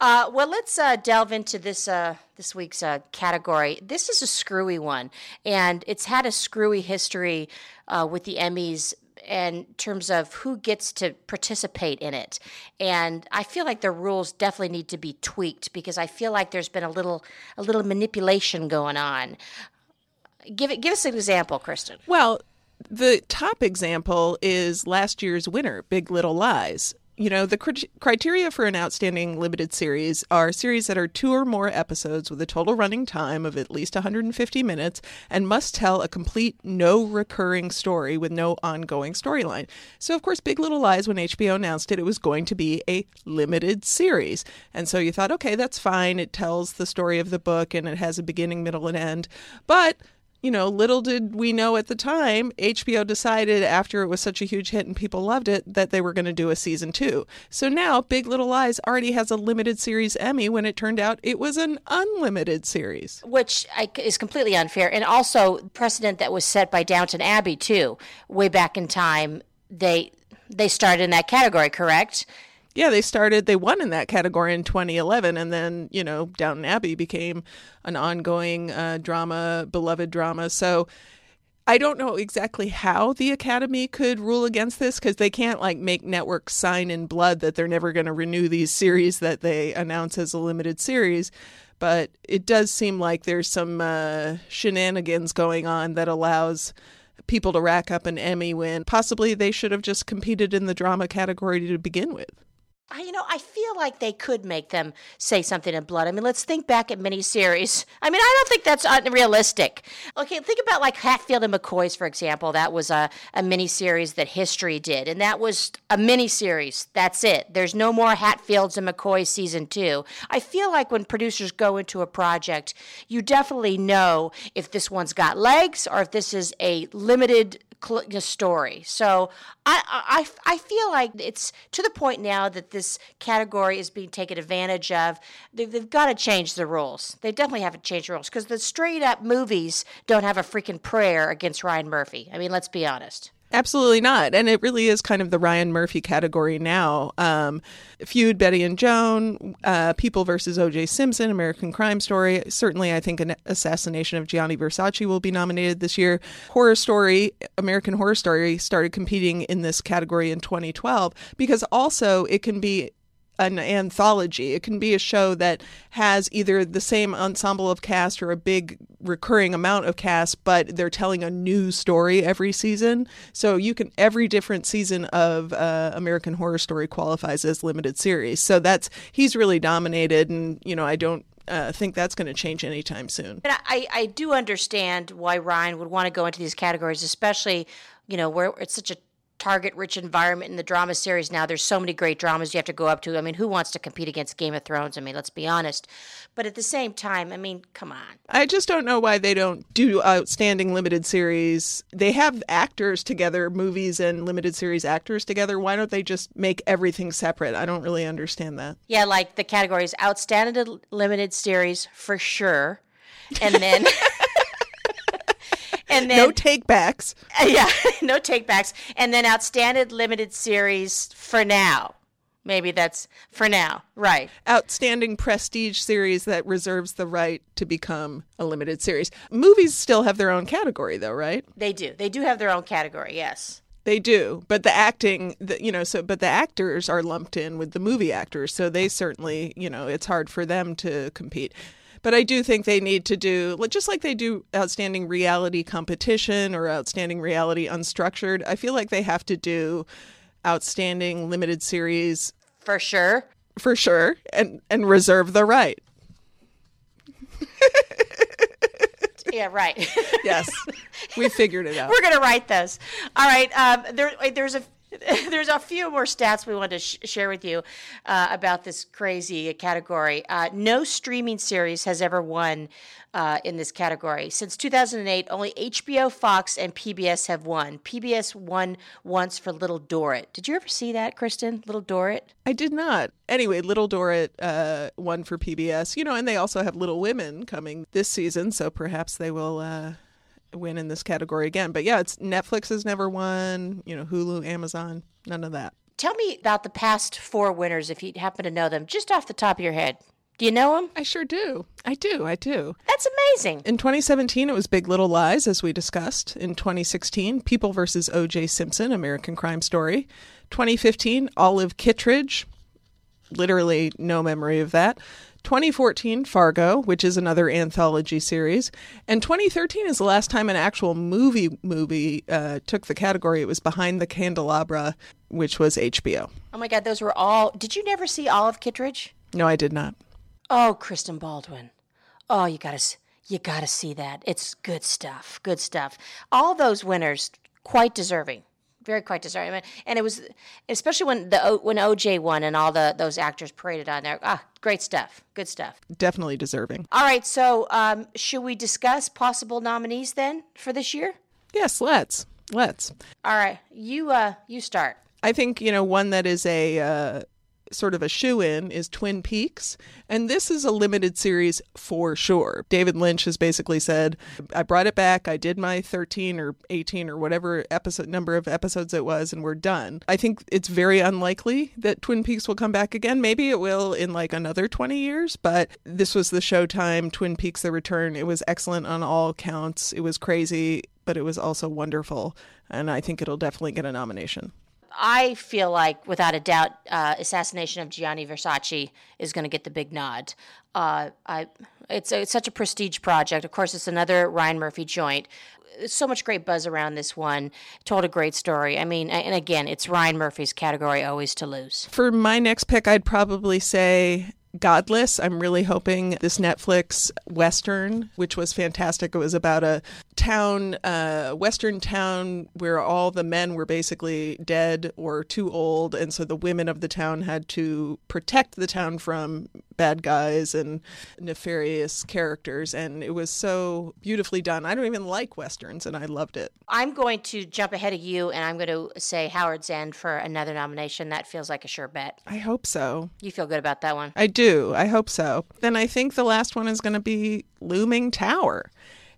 Uh, well, let's uh, delve into this uh, this week's uh, category. This is a screwy one, and it's had a screwy history uh, with the Emmys in terms of who gets to participate in it. And I feel like the rules definitely need to be tweaked because I feel like there's been a little a little manipulation going on. Give it give us an example, Kristen. Well, the top example is last year's winner, Big Little Lies. You know, the cr- criteria for an outstanding limited series are series that are two or more episodes with a total running time of at least 150 minutes and must tell a complete, no recurring story with no ongoing storyline. So, of course, Big Little Lies, when HBO announced it, it was going to be a limited series. And so you thought, okay, that's fine. It tells the story of the book and it has a beginning, middle, and end. But you know, little did we know at the time, HBO decided after it was such a huge hit and people loved it that they were going to do a season two. So now Big Little Lies already has a limited series Emmy when it turned out it was an unlimited series. Which is completely unfair. And also, precedent that was set by Downton Abbey, too. Way back in time, they they started in that category, correct? Yeah, they started, they won in that category in 2011. And then, you know, Downton Abbey became an ongoing uh, drama, beloved drama. So I don't know exactly how the Academy could rule against this because they can't like make networks sign in blood that they're never going to renew these series that they announce as a limited series. But it does seem like there's some uh, shenanigans going on that allows people to rack up an Emmy win. Possibly they should have just competed in the drama category to begin with. I, you know, I feel like they could make them say something in blood. I mean, let's think back at miniseries. I mean, I don't think that's unrealistic. Okay, think about like Hatfield and McCoys, for example. That was a, a miniseries that History did, and that was a miniseries. That's it. There's no more Hatfields and McCoys season two. I feel like when producers go into a project, you definitely know if this one's got legs or if this is a limited story. So I, I, I feel like it's to the point now that this category is being taken advantage of. They've, they've got to change the rules. They definitely have to change the rules because the straight up movies don't have a freaking prayer against Ryan Murphy. I mean, let's be honest. Absolutely not. And it really is kind of the Ryan Murphy category now. Um, Feud, Betty and Joan, uh, People versus O.J. Simpson, American Crime Story. Certainly, I think an assassination of Gianni Versace will be nominated this year. Horror Story, American Horror Story started competing in this category in 2012 because also it can be an anthology. It can be a show that has either the same ensemble of cast or a big recurring amount of cast, but they're telling a new story every season. So you can every different season of uh, American Horror Story qualifies as limited series. So that's he's really dominated, and you know I don't uh, think that's going to change anytime soon. And I, I do understand why Ryan would want to go into these categories, especially, you know, where it's such a target rich environment in the drama series now. There's so many great dramas you have to go up to. I mean, who wants to compete against Game of Thrones? I mean, let's be honest. But at the same time, I mean, come on. I just don't know why they don't do outstanding limited series. They have actors together, movies and limited series actors together. Why don't they just make everything separate? I don't really understand that. Yeah, like the categories outstanding limited series for sure. And then and then no takebacks. Yeah, no takebacks. And then outstanding limited series for now. Maybe that's for now, right? Outstanding prestige series that reserves the right to become a limited series. Movies still have their own category, though, right? They do. They do have their own category. Yes. They do, but the acting, the, you know, so but the actors are lumped in with the movie actors, so they certainly, you know, it's hard for them to compete. But I do think they need to do, just like they do outstanding reality competition or outstanding reality unstructured, I feel like they have to do outstanding limited series. For sure. For sure. And, and reserve the right. yeah, right. yes, we figured it out. We're gonna write those. All right. Um, there, there's a There's a few more stats we want to sh- share with you uh, about this crazy category. Uh, no streaming series has ever won uh, in this category. Since 2008, only HBO, Fox, and PBS have won. PBS won once for Little Dorrit. Did you ever see that, Kristen? Little Dorrit? I did not. Anyway, Little Dorrit uh, won for PBS. You know, and they also have Little Women coming this season, so perhaps they will uh, win in this category again. But yeah, it's Netflix has never won. You know, Hulu, Amazon, none of that. Tell me about the past four winners if you happen to know them, just off the top of your head. Do you know them? I sure do. I do. I do. That's amazing. In 2017, it was Big Little Lies, as we discussed. In 2016, People versus O.J. Simpson, American Crime Story. 2015, Olive Kitteridge. Literally no memory of that. 2014, Fargo, which is another anthology series. And 2013 is the last time an actual movie movie uh, took the category. It was Behind the Candelabra, which was HBO. Oh my God, those were all. Did you never see Olive Kitteridge? No, I did not. Oh, Kristen Baldwin. Oh, you gotta you gotta see that. It's good stuff. Good stuff. All those winners quite deserving. Very quite deserving. And it was especially when the when OJ won and all the those actors paraded on there. Ah, great stuff. Good stuff. Definitely deserving. All right. So, um, should we discuss possible nominees then for this year? Yes, let's. Let's. All right. You uh you start. I think you know one that is a uh, sort of a shoe in is Twin Peaks. And this is a limited series for sure. David Lynch has basically said, I brought it back. I did my 13 or 18 or whatever episode number of episodes it was, and we're done. I think it's very unlikely that Twin Peaks will come back again. Maybe it will in like another 20 years, but this was the Showtime Twin Peaks The Return. It was excellent on all counts. It was crazy, but it was also wonderful. And I think it'll definitely get a nomination. I feel like, without a doubt, uh, Assassination of Gianni Versace is going to get the big nod. Uh, I, it's, a, it's such a prestige project. Of course, it's another Ryan Murphy joint. So much great buzz around this one. Told a great story. I mean, and again, it's Ryan Murphy's category always to lose. For my next pick, I'd probably say Godless. I'm really hoping this Netflix Western, which was fantastic. It was about a town, uh, Western town, where all the men were basically dead or too old. And so the women of the town had to protect the town from bad guys and nefarious characters. And it was so beautifully done. I don't even like Westerns, and I loved it. I'm going to jump ahead of you, and I'm going to say Howard's End for another nomination. That feels like a sure bet. I hope so. You feel good about that one? I do. I hope so. Then I think the last one is going to be Looming Tower.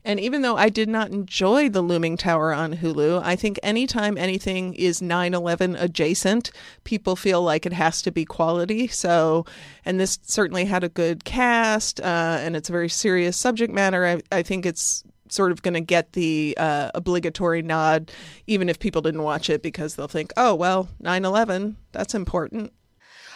And even though I did not enjoy The Looming Tower on Hulu, I think anytime anything is 9 11 adjacent, people feel like it has to be quality. So, and this certainly had a good cast, uh, and it's a very serious subject matter. I, I think it's sort of going to get the uh, obligatory nod, even if people didn't watch it, because they'll think, oh, well, 9 11, that's important.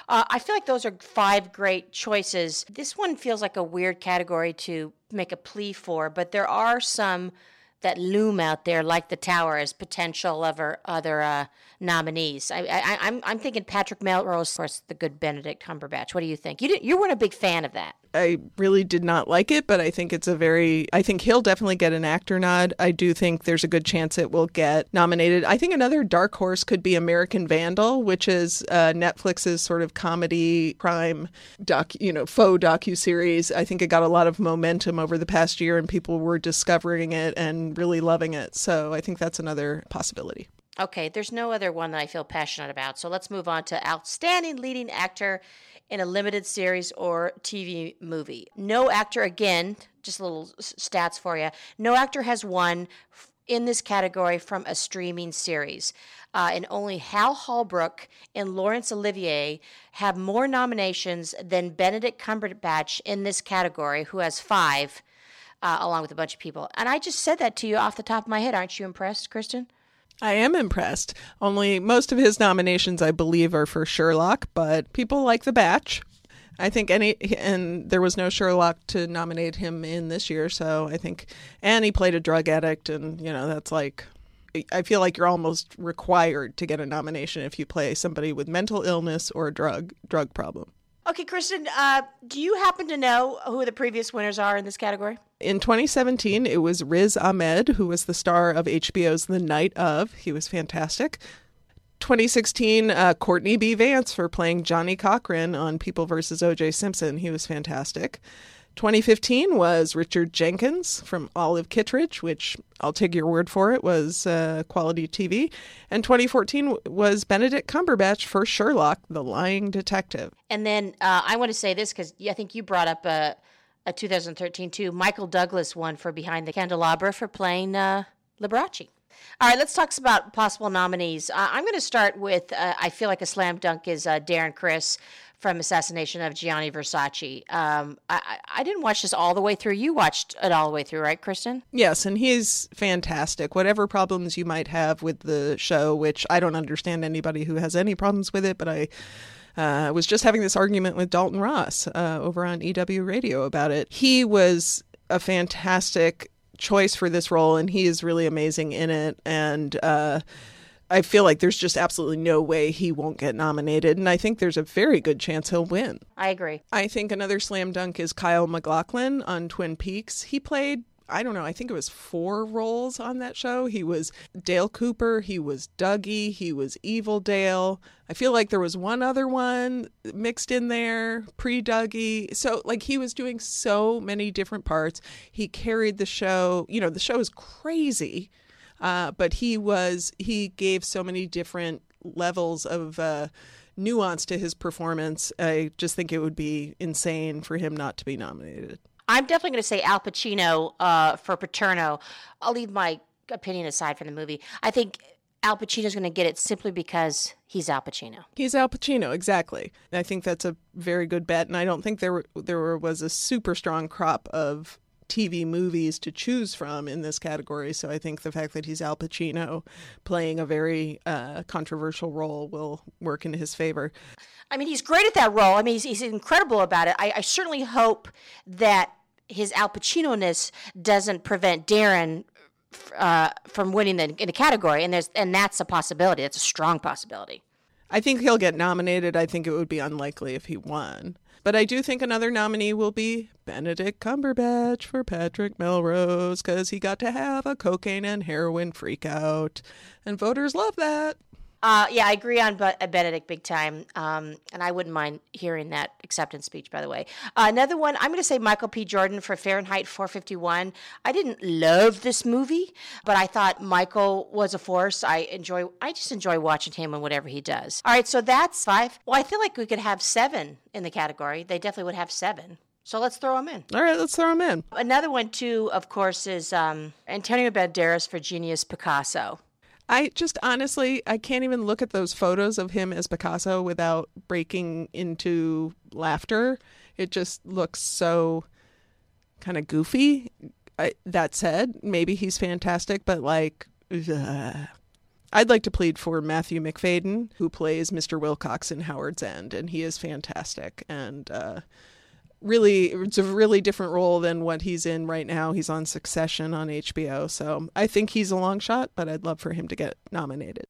Uh, I feel like those are five great choices. This one feels like a weird category to make a plea for, but there are some that loom out there, like the Tower, as potential other other uh, nominees. I, I, I'm I'm thinking Patrick Melrose, of course, the good Benedict Cumberbatch. What do you think? You didn't, you weren't a big fan of that. I really did not like it, but I think it's a very, I think he'll definitely get an actor nod. I do think there's a good chance it will get nominated. I think another dark horse could be American Vandal, which is uh, Netflix's sort of comedy crime doc, you know, faux docu series. I think it got a lot of momentum over the past year, and people were discovering it and really loving it. So I think that's another possibility. Okay, there's no other one that I feel passionate about. So let's move on to outstanding leading actor in a limited series or TV movie. No actor, again, just little stats for you. No actor has won in this category from a streaming series. Uh, and only Hal Holbrook and Laurence Olivier have more nominations than Benedict Cumberbatch in this category, who has five, uh, along with a bunch of people. And I just said that to you off the top of my head. Aren't you impressed, Kristen? I am impressed. Only most of his nominations, I believe, are for Sherlock, but people like The Batch. I think any, and there was no Sherlock to nominate him in this year, so I think, and he played a drug addict, and, you know, that's like, I feel like you're almost required to get a nomination if you play somebody with mental illness or a drug drug problem. Okay, Kristen, uh, do you happen to know who the previous winners are in this category? In 2017, it was Riz Ahmed, who was the star of HBO's The Night of. He was fantastic. 2016, uh, Courtney B. Vance for playing Johnnie Cochran on People vs. O.J. Simpson. He was fantastic. 2015 was Richard Jenkins from Olive Kitteridge, which I'll take your word for it was uh, quality TV. And 2014 was Benedict Cumberbatch for Sherlock, the lying detective. And then uh, I want to say this because I think you brought up a, a 2013 too. Michael Douglas won for Behind the Candelabra for playing uh, Liberace. All right, let's talk about possible nominees. Uh, I'm going to start with uh, I feel like a slam dunk is uh, Darren Criss from Assassination of Gianni Versace. Um, I, I didn't watch this all the way through. You watched it all the way through, right, Kristen? Yes, and he's fantastic. Whatever problems you might have with the show, which I don't understand anybody who has any problems with it, but I uh, was just having this argument with Dalton Ross uh, over on EW Radio about it. He was a fantastic choice for this role, and he is really amazing in it. And uh, I feel like there's just absolutely no way he won't get nominated, and I think there's a very good chance he'll win. I agree. I think another slam dunk is Kyle MacLachlan on Twin Peaks. He played I don't know, I think it was four roles on that show. He was Dale Cooper, he was Dougie, he was Evil Dale. I feel like there was one other one mixed in there, pre Dougie. So, like, he was doing so many different parts. He carried the show. You know, the show is crazy, uh, but he was, he gave so many different levels of, uh, nuance to his performance. I just think it would be insane for him not to be nominated. I'm definitely going to say Al Pacino uh, for Paterno. I'll leave my opinion aside from the movie. I think Al Pacino's going to get it simply because he's Al Pacino. He's Al Pacino, exactly. I think that's a very good bet, and I don't think there there was a super strong crop of TV movies to choose from in this category. So I think the fact that he's Al Pacino playing a very uh, controversial role will work in his favor. I mean, he's great at that role. I mean, he's, he's incredible about it. I, I certainly hope that his Al Pacino ness doesn't prevent Darren uh, from winning the, in the category, and there's and that's a possibility. That's a strong possibility. I think he'll get nominated. I think it would be unlikely if he won. But I do think another nominee will be Benedict Cumberbatch for Patrick Melrose because he got to have a cocaine and heroin freakout. And voters love that. Uh, yeah, I agree on uh, Benedict big time, um, and I wouldn't mind hearing that acceptance speech. By the way, uh, another one I'm going to say Michael B. Jordan for Fahrenheit 451. I didn't love this movie, but I thought Michael was a force. I enjoy. I just enjoy watching him and whatever he does. All right, so that's five. Well, I feel like we could have seven in the category. They definitely would have seven. So let's throw them in. All right, let's throw them in. Another one too, of course, is um, Antonio Banderas for Genius Picasso. I just honestly, I can't even look at those photos of him as Picasso without breaking into laughter. It just looks so kind of goofy. I, that said, maybe he's fantastic, but like, ugh. I'd like to plead for Matthew Macfadyen, who plays Mr. Wilcox in Howard's End, and he is fantastic. And uh, really it's a really different role than what he's in right now. He's on Succession on HBO, so I think he's a long shot, but I'd love for him to get nominated.